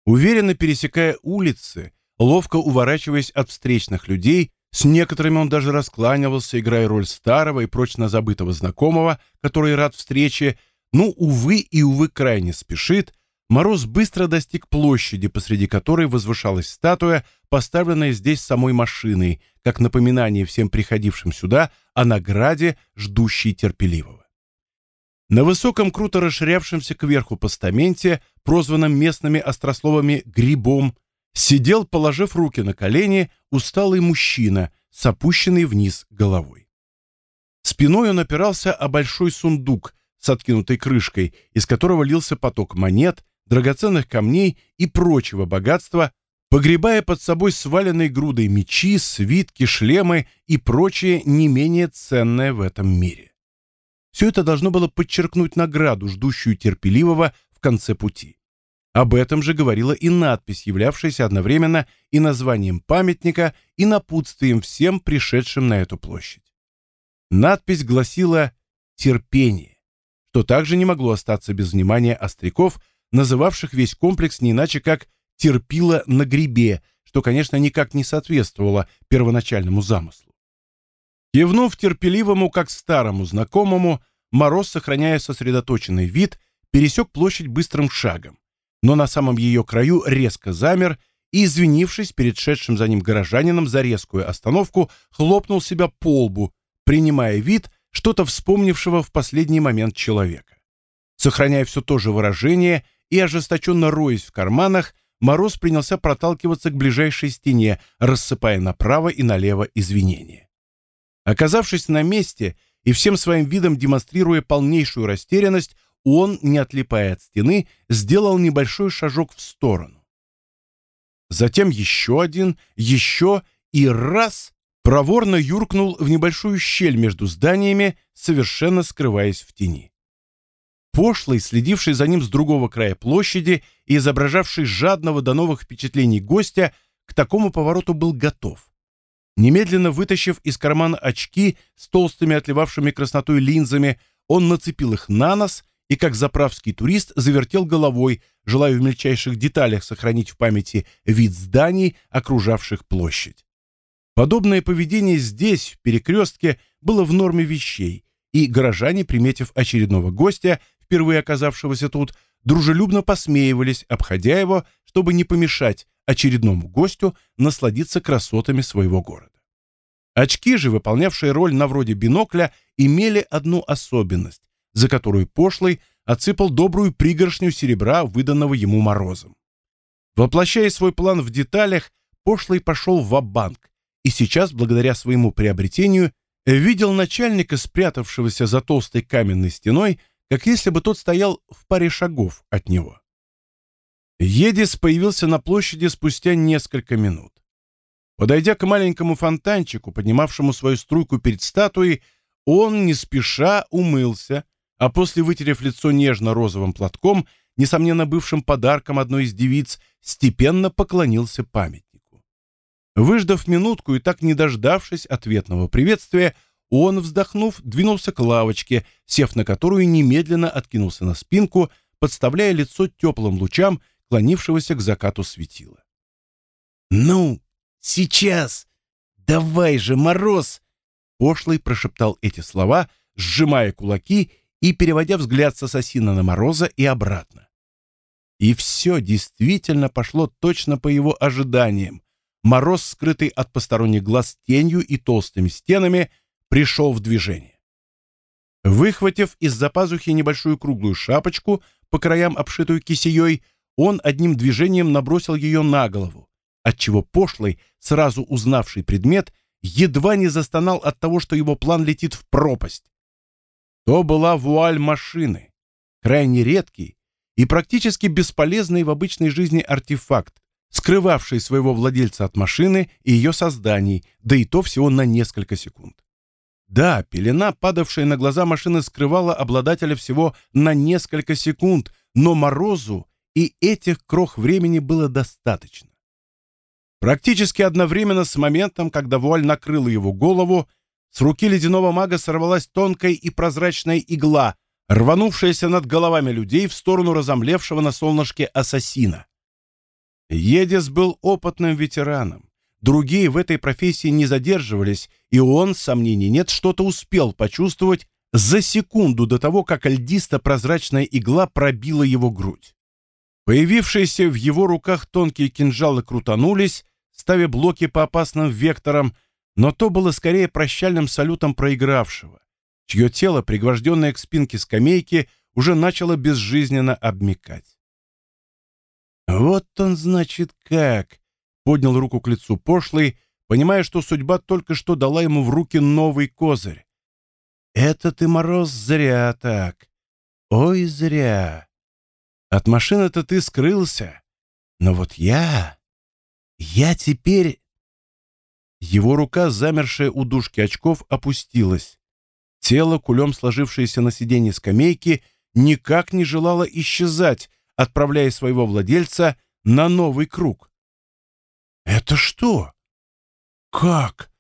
Уверенно пересекая улицы, ловко уворачиваясь от встречных людей, с некоторыми он даже раскланивался, играя роль старого и прочно забытого знакомого, который рад встрече, но, увы и увы, крайне спешит, Мороз быстро достиг площади, посреди которой возвышалась статуя, поставленная здесь самой машиной, как напоминание всем приходившим сюда о награде, ждущей терпеливого. На высоком, круто расширявшемся кверху постаменте, прозванном местными острословами «грибом», сидел, положив руки на колени, усталый мужчина с опущенной вниз головой. Спиной он опирался о большой сундук с откинутой крышкой, из которого лился поток монет, драгоценных камней и прочего богатства, погребая под собой сваленной грудой мечи, свитки, шлемы и прочее не менее ценное в этом мире. Все это должно было подчеркнуть награду, ждущую терпеливого в конце пути. Об этом же говорила и надпись, являвшаяся одновременно и названием памятника, и напутствием всем пришедшим на эту площадь. Надпись гласила «Терпение», что также не могло остаться без внимания остряков, называвших весь комплекс не иначе как «терпила на грибе», что, конечно, никак не соответствовало первоначальному замыслу. Кивнув терпеливому, как старому знакомому, Мороз, сохраняя сосредоточенный вид, пересек площадь быстрым шагом, но на самом ее краю резко замер и, извинившись перед шедшим за ним горожанином за резкую остановку, хлопнул себя по лбу, принимая вид что-то вспомнившего в последний момент человека. Сохраняя все то же выражение и ожесточенно роясь в карманах, Мороз принялся проталкиваться к ближайшей стене, рассыпая направо и налево извинения. Оказавшись на месте и всем своим видом демонстрируя полнейшую растерянность, он, не отлипая от стены, сделал небольшой шажок в сторону. Затем еще один, еще и раз проворно юркнул в небольшую щель между зданиями, совершенно скрываясь в тени. Пошлый, следивший за ним с другого края площади и изображавший жадного до новых впечатлений гостя, к такому повороту был готов. Немедленно вытащив из кармана очки с толстыми отливавшими краснотой линзами, он нацепил их на нос и, как заправский турист, завертел головой, желая в мельчайших деталях сохранить в памяти вид зданий, окружавших площадь. Подобное поведение здесь, в перекрестке, было в норме вещей, и горожане, приметив очередного гостя, впервые оказавшегося тут, дружелюбно посмеивались, обходя его, чтобы не помешать очередному гостю насладиться красотами своего города. Очки же, выполнявшие роль на вроде бинокля, имели одну особенность, за которую пошлый отсыпал добрую пригоршню серебра, выданного ему морозом. Воплощая свой план в деталях, пошлый пошел в банк и сейчас, благодаря своему приобретению, видел начальника, спрятавшегося за толстой каменной стеной, как если бы тот стоял в паре шагов от него. Едис появился на площади спустя несколько минут. Подойдя к маленькому фонтанчику, поднимавшему свою струйку перед статуей, он не спеша умылся, а после, вытерев лицо нежно-розовым платком, несомненно бывшим подарком одной из девиц, степенно поклонился памятнику. Выждав минутку и так не дождавшись ответного приветствия, он, вздохнув, двинулся к лавочке, сев на которую немедленно откинулся на спинку, подставляя лицо теплым лучам, клонившегося к закату светила. «Ну, сейчас! Давай же, Мороз!» Пошлый прошептал эти слова, сжимая кулаки и переводя взгляд с ассасина на Мороза и обратно. И все действительно пошло точно по его ожиданиям. Мороз, скрытый от посторонних глаз тенью и толстыми стенами, пришел в движение. Выхватив из-за пазухи небольшую круглую шапочку, по краям обшитую кисеей, он одним движением набросил ее на голову, отчего пошлый, сразу узнавший предмет, едва не застонал от того, что его план летит в пропасть. То была вуаль машины, крайне редкий и практически бесполезный в обычной жизни артефакт, скрывавший своего владельца от машины и ее созданий, да и то всего на несколько секунд. Да, пелена, падавшая на глаза машины, скрывала обладателя всего на несколько секунд, но Морозу и этих крох времени было достаточно. Практически одновременно с моментом, когда вуаль накрыла его голову, с руки ледяного мага сорвалась тонкая и прозрачная игла, рванувшаяся над головами людей в сторону разомлевшего на солнышке ассасина. Едес был опытным ветераном. Другие в этой профессии не задерживались, и он, сомнений нет, что-то успел почувствовать за секунду до того, как льдисто-прозрачная игла пробила его грудь. Появившиеся в его руках тонкие кинжалы крутанулись, ставя блоки по опасным векторам, но то было скорее прощальным салютом проигравшего, чье тело, пригвожденное к спинке скамейки, уже начало безжизненно обмекать. «Вот он, значит, как!» Поднял руку к лицу пошлый, понимая, что судьба только что дала ему в руки новый козырь. «Это ты, Мороз, зря так. Ой, зря. От машины-то ты скрылся. Но вот я... Я теперь...» Его рука, замершая у дужки очков, опустилась. Тело, кулем сложившееся на сиденье скамейки, никак не желало исчезать, отправляя своего владельца на новый круг. «Это что? Как?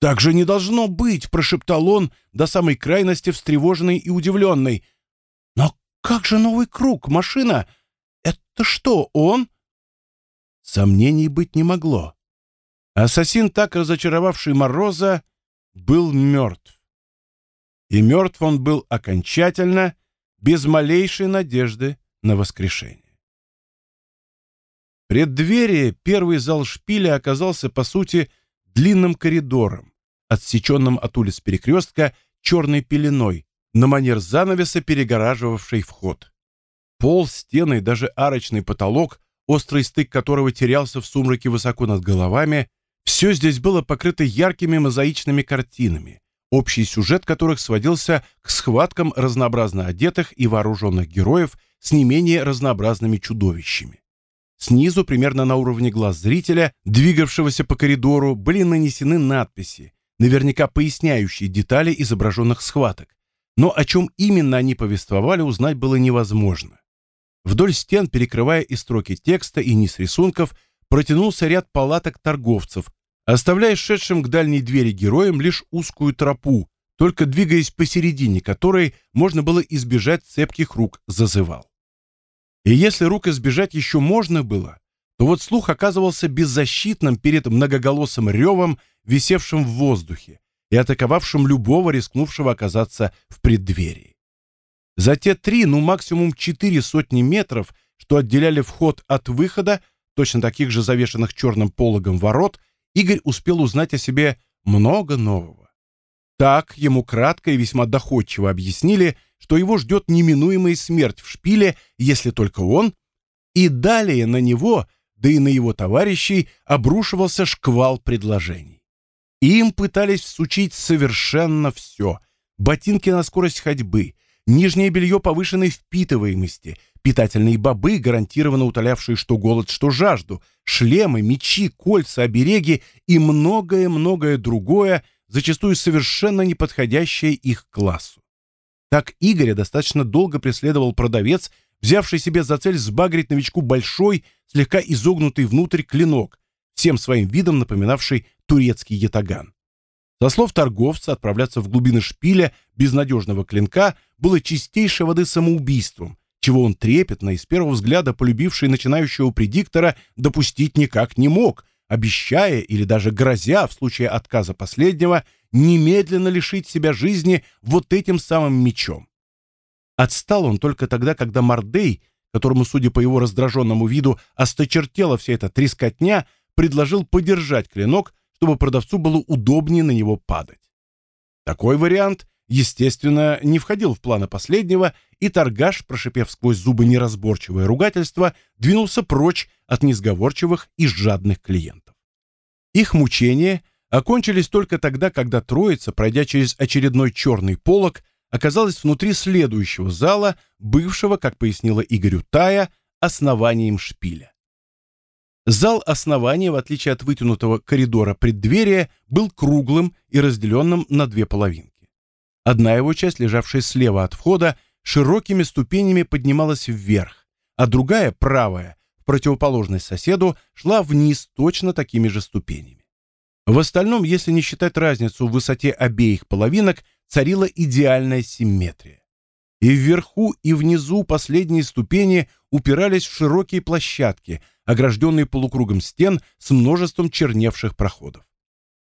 Так же не должно быть!» — прошептал он, до самой крайности встревоженный и удивленный. «Но как же новый круг, машина? Это что, он?» Сомнений быть не могло. Ассасин, так разочаровавший Мороза, был мертв. И мертв он был окончательно, без малейшей надежды на воскрешение. Преддверие первый зал шпиля оказался, по сути, длинным коридором, отсеченным от улиц перекрестка черной пеленой, на манер занавеса, перегораживавшей вход. Пол, стены и даже арочный потолок, острый стык которого терялся в сумраке высоко над головами, все здесь было покрыто яркими мозаичными картинами, общий сюжет которых сводился к схваткам разнообразно одетых и вооруженных героев с не менее разнообразными чудовищами. Снизу, примерно на уровне глаз зрителя, двигавшегося по коридору, были нанесены надписи, наверняка поясняющие детали изображенных схваток, но о чем именно они повествовали, узнать было невозможно. Вдоль стен, перекрывая и строки текста, и низ рисунков, протянулся ряд палаток торговцев, оставляя шедшим к дальней двери героям лишь узкую тропу, только двигаясь посередине которой можно было избежать цепких рук зазывал. И если рук избежать еще можно было, то вот слух оказывался беззащитным перед многоголосым ревом, висевшим в воздухе и атаковавшим любого рискнувшего оказаться в преддверии. За те три, ну максимум четыре сотни метров, что отделяли вход от выхода, точно таких же завешенных черным пологом ворот, Игорь успел узнать о себе много нового. Так ему кратко и весьма доходчиво объяснили, что его ждет неминуемая смерть в шпиле, если только он, и далее на него, да и на его товарищей, обрушивался шквал предложений. Им пытались всучить совершенно все. Ботинки на скорость ходьбы, нижнее белье повышенной впитываемости, питательные бобы, гарантированно утолявшие что голод, что жажду, шлемы, мечи, кольца, обереги и многое-многое другое, зачастую совершенно не подходящее их классу. Так Игоря достаточно долго преследовал продавец, взявший себе за цель сбагрить новичку большой, слегка изогнутый внутрь клинок, всем своим видом напоминавший турецкий ятаган. Со слов торговца, отправляться в глубины шпиля без надежного клинка было чистейшей воды самоубийством, чего он трепетно и с первого взгляда полюбивший начинающего предиктора допустить никак не мог, обещая или даже грозя в случае отказа последнего немедленно лишить себя жизни вот этим самым мечом. Отстал он только тогда, когда Мардей, которому, судя по его раздраженному виду, осточертела вся эта трескотня, предложил подержать клинок, чтобы продавцу было удобнее на него падать. Такой вариант, естественно, не входил в планы последнего, и торгаш, прошипев сквозь зубы неразборчивое ругательство, двинулся прочь от несговорчивых и жадных клиентов. Их мучения — окончились только тогда, когда троица, пройдя через очередной черный полог, оказалась внутри следующего зала, бывшего, как пояснила Игорю Тая, основанием шпиля. Зал основания, в отличие от вытянутого коридора преддверия, был круглым и разделенным на две половинки. Одна его часть, лежавшая слева от входа, широкими ступенями поднималась вверх, а другая, правая, в противоположность соседу, шла вниз точно такими же ступенями. В остальном, если не считать разницу в высоте обеих половинок, царила идеальная симметрия. И вверху, и внизу последние ступени упирались в широкие площадки, огражденные полукругом стен с множеством черневших проходов.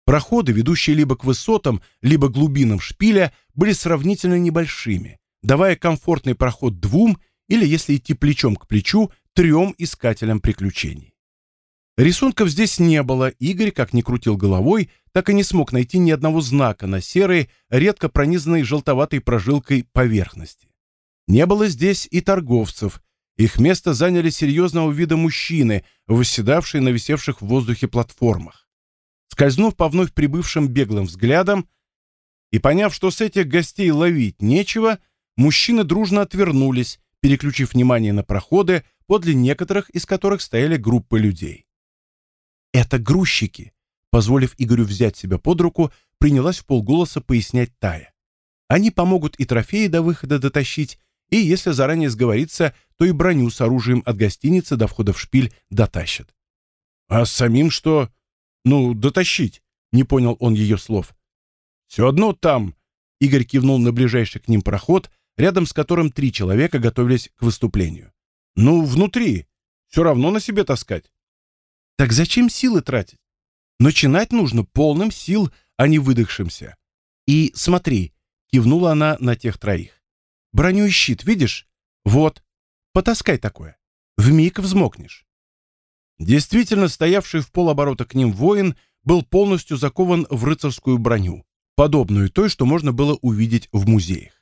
Проходы, ведущие либо к высотам, либо глубинам шпиля, были сравнительно небольшими, давая комфортный проход двум или, если идти плечом к плечу, трем искателям приключений. Рисунков здесь не было, Игорь, как ни крутил головой, так и не смог найти ни одного знака на серой, редко пронизанной желтоватой прожилкой поверхности. Не было здесь и торговцев. Их место заняли серьезного вида мужчины, восседавшие на висевших в воздухе платформах. Скользнув по вновь прибывшим беглым взглядом и поняв, что с этих гостей ловить нечего, мужчины дружно отвернулись, переключив внимание на проходы, подле некоторых из которых стояли группы людей. «Это грузчики», позволив Игорю взять себя под руку, принялась в полголоса пояснять Тая. «Они помогут и трофеи до выхода дотащить, и, если заранее сговориться, то и броню с оружием от гостиницы до входа в шпиль дотащат». «А с самим что? Ну, дотащить?» — не понял он ее слов. «Все одно там», — Игорь кивнул на ближайший к ним проход, рядом с которым три человека готовились к выступлению. «Ну, внутри. Все равно на себе таскать». Так зачем силы тратить? Начинать нужно полным сил, а не выдохшимся. И смотри, кивнула она на тех троих. Броню и щит, видишь? Вот, потаскай такое. Вмиг взмокнешь. Действительно, стоявший в полоборота к ним воин был полностью закован в рыцарскую броню, подобную той, что можно было увидеть в музеях.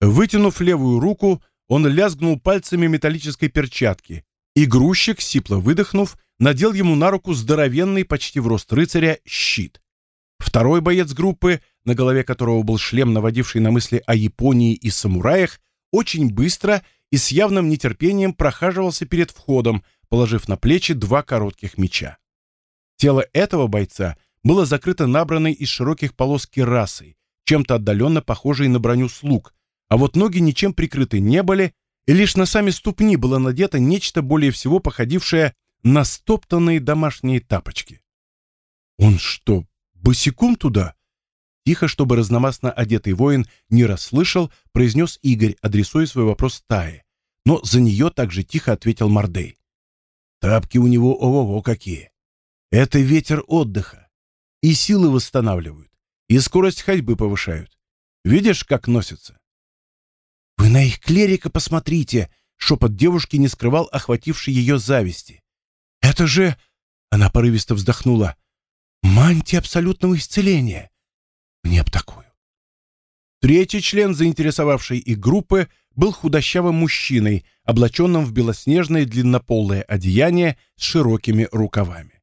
Вытянув левую руку, он лязгнул пальцами металлической перчатки, и грузчик, сипло выдохнув, надел ему на руку здоровенный, почти в рост рыцаря, щит. Второй боец группы, на голове которого был шлем, наводивший на мысли о Японии и самураях, очень быстро и с явным нетерпением прохаживался перед входом, положив на плечи два коротких меча. Тело этого бойца было закрыто набранной из широких полос керасой, чем-то отдаленно похожей на броню слуг, а вот ноги ничем прикрыты не были, и лишь на сами ступни было надето нечто более всего походившее на стоптанные домашние тапочки. «Он что, босиком туда?» Тихо, чтобы разномастно одетый воин не расслышал, произнес Игорь, адресуя свой вопрос Тае. Но за нее также тихо ответил Мордей. «Тапки у него ого-го какие! Это ветер отдыха. И силы восстанавливают, и скорость ходьбы повышают. Видишь, как носится?» «Вы на их клерика посмотрите!» Шепот девушки не скрывал охватившей ее зависти. «Это же...» — она порывисто вздохнула. «Мантия абсолютного исцеления! Мне б такую!» Третий член заинтересовавшей их группы был худощавым мужчиной, облаченным в белоснежное длиннополое одеяние с широкими рукавами.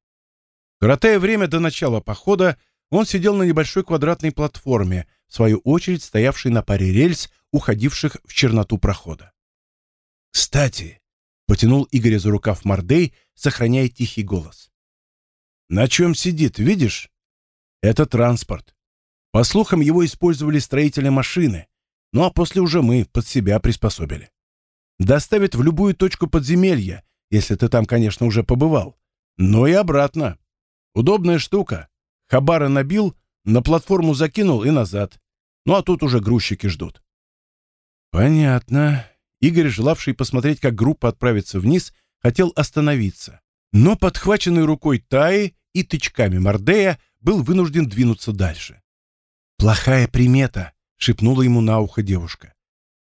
Коротая время до начала похода, он сидел на небольшой квадратной платформе, в свою очередь стоявшей на паре рельс, уходивших в черноту прохода. «Кстати», — потянул Игоря за рукав Мордей, сохраняя тихий голос. «На чем сидит, видишь? Это транспорт. По слухам, его использовали строители машины, ну а после уже мы под себя приспособили. Доставит в любую точку подземелья, если ты там, конечно, уже побывал. Но и обратно. Удобная штука. Хабара набил, на платформу закинул и назад. Ну а тут уже грузчики ждут. Понятно. Игорь, желавший посмотреть, как группа отправится вниз, хотел остановиться. Но подхваченный рукой Таи и тычками Мордея был вынужден двинуться дальше. «Плохая примета», — шепнула ему на ухо девушка.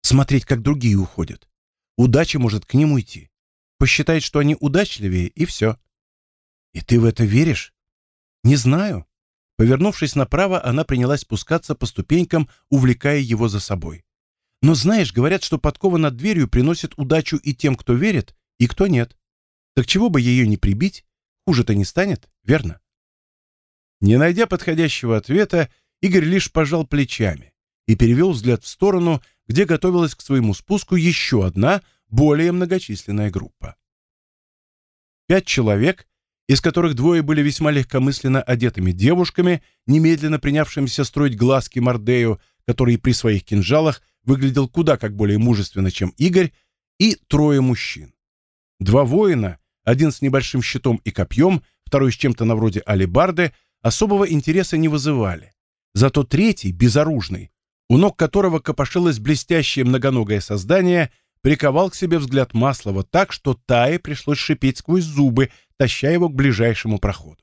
«Смотреть, как другие уходят. Удача может к ним уйти. Посчитает, что они удачливее, и все». «И ты в это веришь?» «Не знаю». Повернувшись направо, она принялась спускаться по ступенькам, увлекая его за собой. «Но знаешь, говорят, что подкова над дверью приносит удачу и тем, кто верит, и кто нет. Так чего бы ее не прибить? Хуже-то не станет, верно?» Не найдя подходящего ответа, Игорь лишь пожал плечами и перевел взгляд в сторону, где готовилась к своему спуску еще одна, более многочисленная группа. Пять человек, из которых двое были весьма легкомысленно одетыми девушками, немедленно принявшимися строить глазки Мордею, который при своих кинжалах выглядел куда как более мужественно, чем Игорь, и трое мужчин. Два воина, один с небольшим щитом и копьем, второй с чем-то на вроде алебарды, особого интереса не вызывали. Зато третий, безоружный, у ног которого копошилось блестящее многоногое создание, приковал к себе взгляд Маслова так, что Тае пришлось шипеть сквозь зубы, таща его к ближайшему проходу.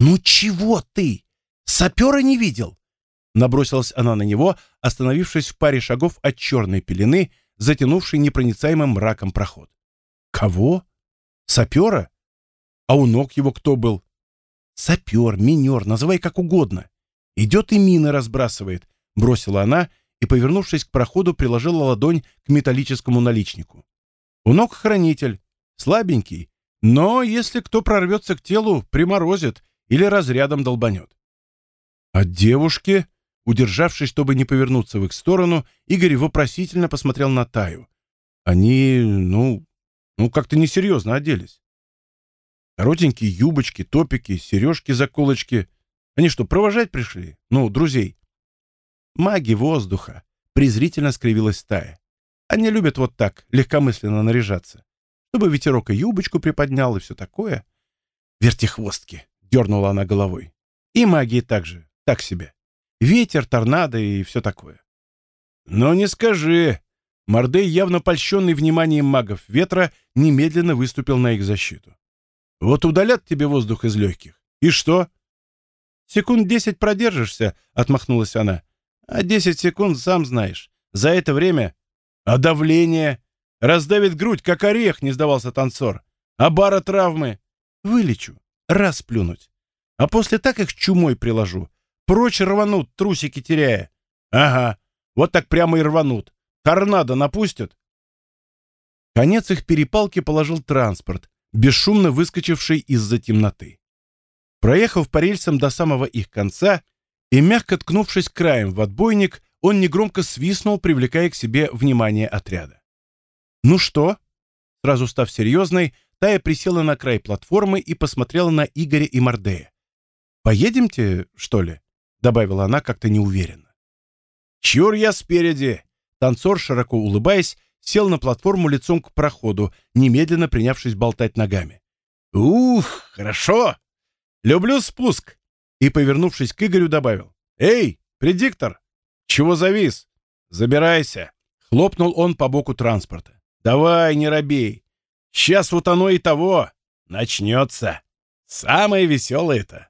«Ну чего ты? Сапера не видел?» Набросилась она на него, остановившись в паре шагов от черной пелены, затянувшей непроницаемым мраком проход. «Кого? Сапера? А у ног его кто был?» «Сапер, минер, называй как угодно. Идет и мины разбрасывает, бросила она и, повернувшись к проходу, приложила ладонь к металлическому наличнику. У ног хранитель, слабенький, но если кто прорвется к телу, приморозит или разрядом долбанет. От девушки, удержавшись, чтобы не повернуться в их сторону, Игорь вопросительно посмотрел на Таю. Они, ну, ну как-то несерьезно оделись. Коротенькие юбочки, топики, сережки-заколочки — они что, провожать пришли? Ну, друзей. Маги воздуха. Презрительно скривилась стая. Они любят вот так, легкомысленно наряжаться. Чтобы ветерок и юбочку приподнял, и все такое. Вертихвостки, дернула она головой. И магии также, так себе. Ветер, торнадо и все такое. Но не скажи. Мордей, явно польщенный вниманием магов ветра, немедленно выступил на их защиту. Вот удалят тебе воздух из легких. И что? Секунд десять продержишься, отмахнулась она. А десять секунд сам знаешь. За это время... А давление? Раздавит грудь, как орех, не сдавался танцор. А бара травмы? Вылечу. Раз плюнуть. А после так их чумой приложу. Прочь рванут, трусики теряя. Ага, вот так прямо и рванут. Торнадо напустят. Конец их перепалки положил транспорт, бесшумно выскочивший из-за темноты. Проехав по рельсам до самого их конца и мягко ткнувшись краем в отбойник, он негромко свистнул, привлекая к себе внимание отряда. «Ну что?» Сразу став серьезной, Тая присела на край платформы и посмотрела на Игоря и Мордея. «Поедемте, что ли?» — добавила она как-то неуверенно. «Чур я спереди!» Танцор, широко улыбаясь, сел на платформу лицом к проходу, немедленно принявшись болтать ногами. «Ух, хорошо! Люблю спуск!» И, повернувшись к Игорю, добавил. «Эй, предиктор! Чего завис? Забирайся!» Хлопнул он по боку транспорта. «Давай, не робей! Сейчас вот оно и того! Начнется! Самое веселое-то!»